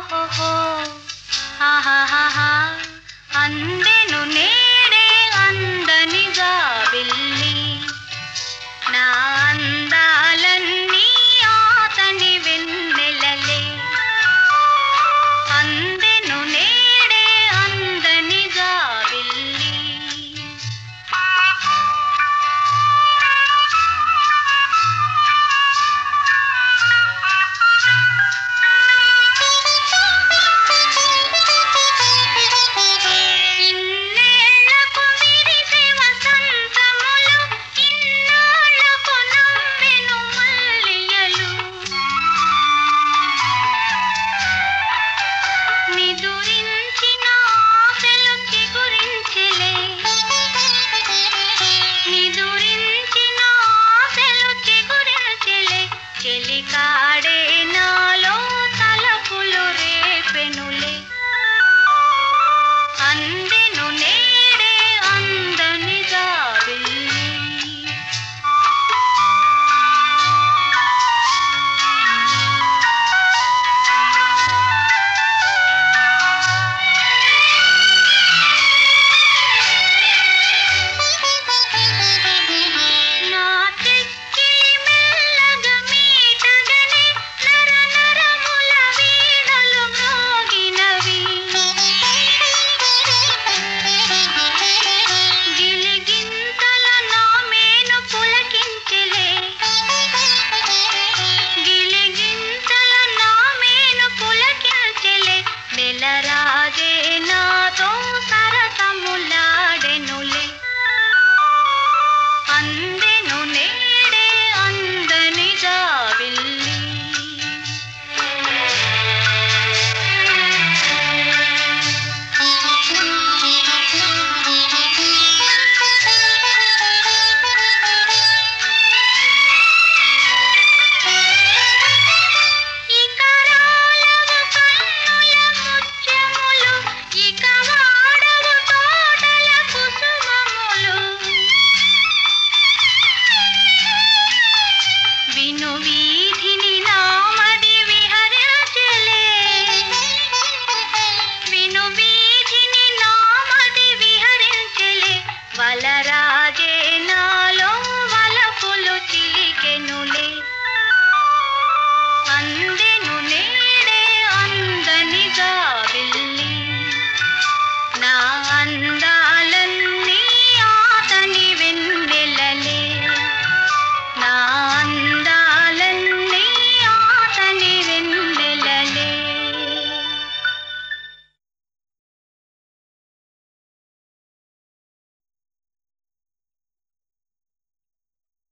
ఓహోహోహో ఆహాహాహా అందెను నేడే আমি দূরে ನೋವಿ